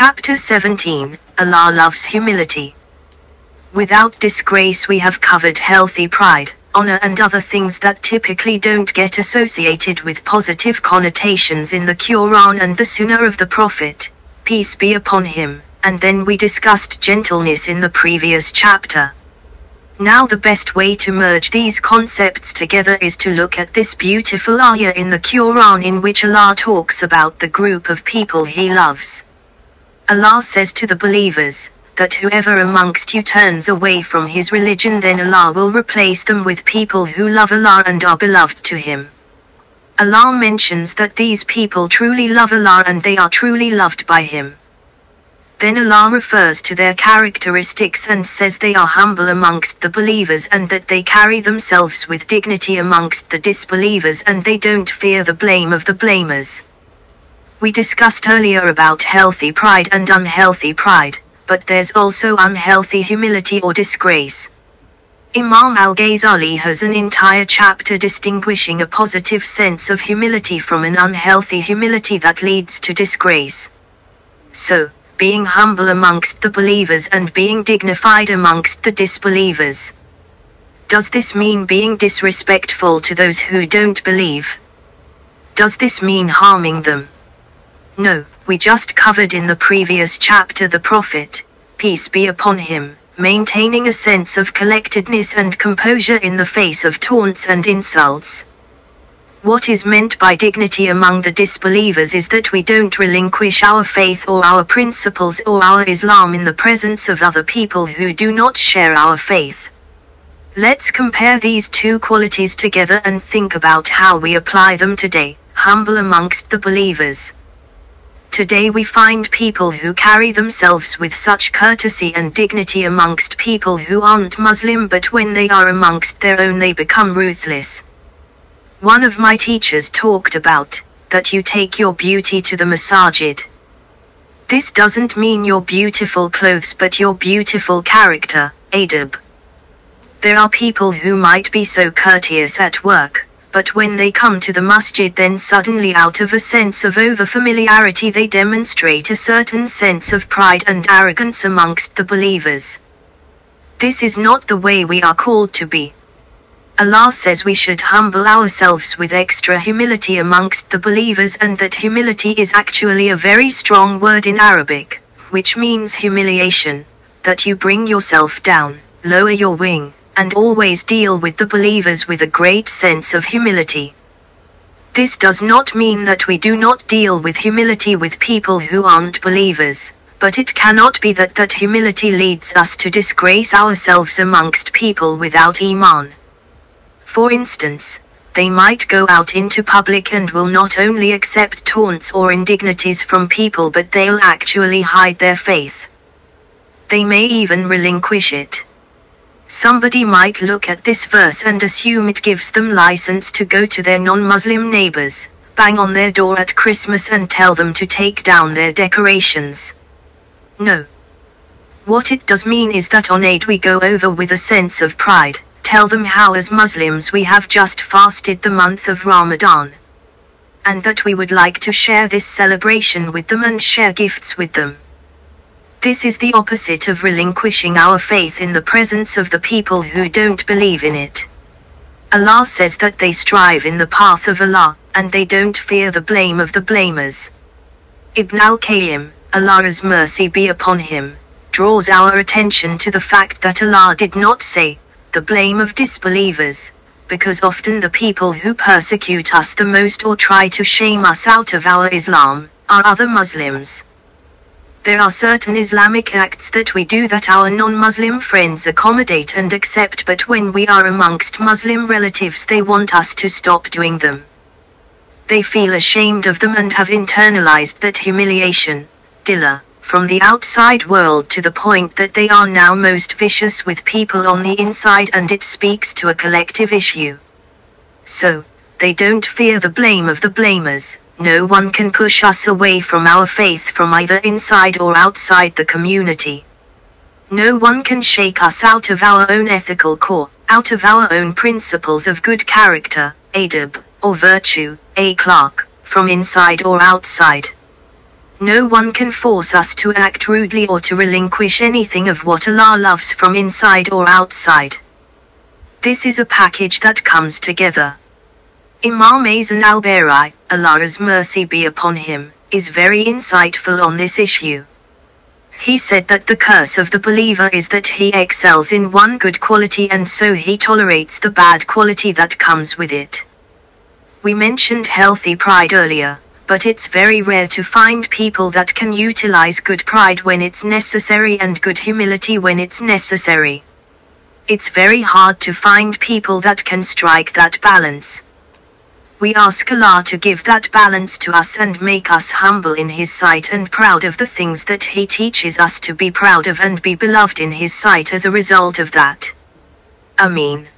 Chapter 17 Allah loves humility. Without disgrace, we have covered healthy pride, honor, and other things that typically don't get associated with positive connotations in the Quran and the Sunnah of the Prophet, peace be upon him, and then we discussed gentleness in the previous chapter. Now, the best way to merge these concepts together is to look at this beautiful ayah in the Quran in which Allah talks about the group of people He loves. Allah says to the believers, that whoever amongst you turns away from his religion then Allah will replace them with people who love Allah and are beloved to Him. Allah mentions that these people truly love Allah and they are truly loved by Him. Then Allah refers to their characteristics and says they are humble amongst the believers and that they carry themselves with dignity amongst the disbelievers and they don't fear the blame of the blamers. We discussed earlier about healthy pride and unhealthy pride, but there's also unhealthy humility or disgrace. Imam al-Ghazali has an entire chapter distinguishing a positive sense of humility from an unhealthy humility that leads to disgrace. So, being humble amongst the believers and being dignified amongst the disbelievers. Does this mean being disrespectful to those who don't believe? Does this mean harming them? No, we just covered in the previous chapter the Prophet, peace be upon him, maintaining a sense of collectedness and composure in the face of taunts and insults. What is meant by dignity among the disbelievers is that we don't relinquish our faith or our principles or our Islam in the presence of other people who do not share our faith. Let's compare these two qualities together and think about how we apply them today, humble amongst the believers. Today we find people who carry themselves with such courtesy and dignity amongst people who aren't Muslim but when they are amongst their own they become ruthless. One of my teachers talked about that you take your beauty to the masajid. This doesn't mean your beautiful clothes but your beautiful character, adab. There are people who might be so courteous at work, but when they come to the masjid then suddenly out of a sense of over-familiarity they demonstrate a certain sense of pride and arrogance amongst the believers. This is not the way we are called to be. Allah says we should humble ourselves with extra humility amongst the believers and that humility is actually a very strong word in Arabic, which means humiliation, that you bring yourself down, lower your wing, and always deal with the believers with a great sense of humility. This does not mean that we do not deal with humility with people who aren't believers, but it cannot be that that humility leads us to disgrace ourselves amongst people without Iman. For instance, they might go out into public and will not only accept taunts or indignities from people but they'll actually hide their faith. They may even relinquish it. Somebody might look at this verse and assume it gives them license to go to their non-Muslim neighbors, bang on their door at Christmas and tell them to take down their decorations. No. What it does mean is that on Eid we go over with a sense of pride, tell them how as Muslims we have just fasted the month of Ramadan. And that we would like to share this celebration with them and share gifts with them. This is the opposite of relinquishing our faith in the presence of the people who don't believe in it. Allah says that they strive in the path of Allah, and they don't fear the blame of the blamers. Ibn al-Qayyim, Allah's mercy be upon him, draws our attention to the fact that Allah did not say, the blame of disbelievers, because often the people who persecute us the most or try to shame us out of our Islam, are other Muslims. There are certain Islamic acts that we do that our non-Muslim friends accommodate and accept but when we are amongst Muslim relatives they want us to stop doing them. They feel ashamed of them and have internalized that humiliation, dilla, from the outside world to the point that they are now most vicious with people on the inside and it speaks to a collective issue. So, they don't fear the blame of the blamers. No one can push us away from our faith from either inside or outside the community. No one can shake us out of our own ethical core, out of our own principles of good character, adab, or virtue, akhlaq, from inside or outside. No one can force us to act rudely or to relinquish anything of what Allah loves from inside or outside. This is a package that comes together. Imam Hasan al-Basri, Allah's mercy be upon him, is very insightful on this issue. He said that the curse of the believer is that he excels in one good quality and so he tolerates the bad quality that comes with it. We mentioned healthy pride earlier, but it's very rare to find people that can utilize good pride when it's necessary and good humility when it's necessary. It's very hard to find people that can strike that balance. We ask Allah to give that balance to us and make us humble in His sight and proud of the things that He teaches us to be proud of and be beloved in His sight as a result of that. Ameen.